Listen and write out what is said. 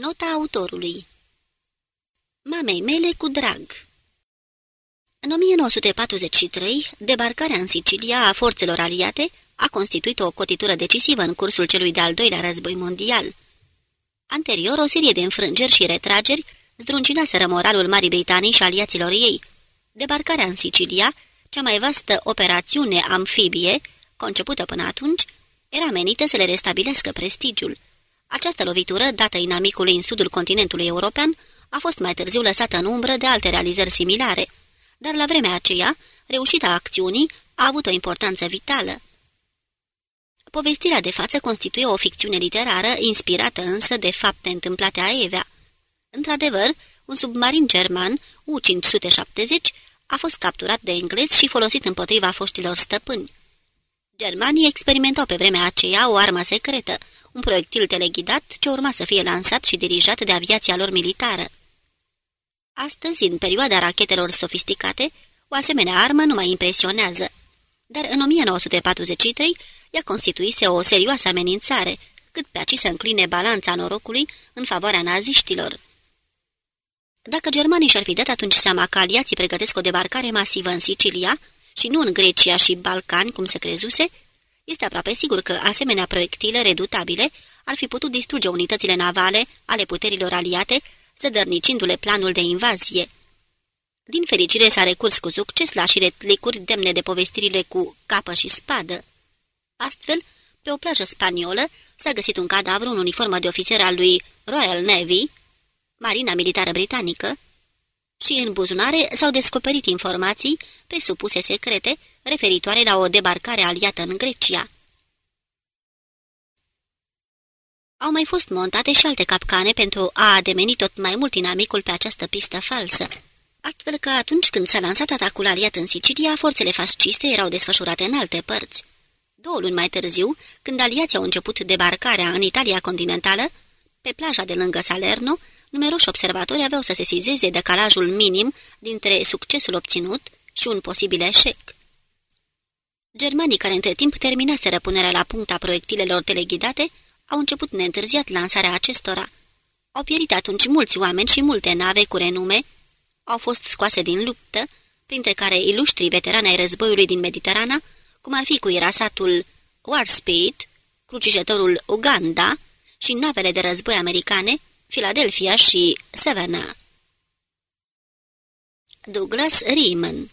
Nota autorului Mamei mele cu drag În 1943, debarcarea în Sicilia a forțelor aliate a constituit o cotitură decisivă în cursul celui de-al doilea război mondial. Anterior, o serie de înfrângeri și retrageri zdruncinaseră moralul Marii Britanii și aliaților ei. Debarcarea în Sicilia, cea mai vastă operațiune amfibie, concepută până atunci, era menită să le restabilească prestigiul. Această lovitură, dată inamicului în sudul continentului european, a fost mai târziu lăsată în umbră de alte realizări similare, dar la vremea aceea, reușita acțiunii a avut o importanță vitală. Povestirea de față constituie o ficțiune literară, inspirată însă de fapte întâmplate a Evea. Într-adevăr, un submarin german, U-570, a fost capturat de englezi și folosit împotriva foștilor stăpâni. Germanii experimentau pe vremea aceea o armă secretă, un proiectil teleghidat ce urma să fie lansat și dirijat de aviația lor militară. Astăzi, în perioada rachetelor sofisticate, o asemenea armă nu mai impresionează, dar în 1943 ea constituise o serioasă amenințare, cât pe aci să încline balanța norocului în favoarea naziștilor. Dacă germanii și-ar fi dat atunci seama că aliații pregătesc o debarcare masivă în Sicilia, și nu în Grecia și Balcani, cum se crezuse, este aproape sigur că asemenea proiectile redutabile ar fi putut distruge unitățile navale ale puterilor aliate, zădărnicindu-le planul de invazie. Din fericire s-a recurs cu succes la șiretlicuri demne de povestirile cu capă și spadă. Astfel, pe o plajă spaniolă s-a găsit un cadavru în uniformă de ofițer al lui Royal Navy, Marina Militară Britanică, și în buzunare s-au descoperit informații presupuse secrete referitoare la o debarcare aliată în Grecia. Au mai fost montate și alte capcane pentru a ademeni tot mai mult inamicul pe această pistă falsă. Astfel că atunci când s-a lansat atacul aliat în Sicilia, forțele fasciste erau desfășurate în alte părți. Două luni mai târziu, când aliații au început debarcarea în Italia continentală, pe plaja de lângă Salerno, numeroși observatori aveau să se sizeze decalajul minim dintre succesul obținut și un posibil eșec. Germanii care între timp terminaseră punerea la punct a proiectilelor teleghidate au început neîntârziat lansarea acestora. Au pierit atunci mulți oameni și multe nave cu renume, au fost scoase din luptă, printre care ilustri veterani ai războiului din Mediterana, cum ar fi cu irasatul Warspeed, crucișătorul Uganda și navele de război americane, Philadelphia și Savannah. Douglas Riemann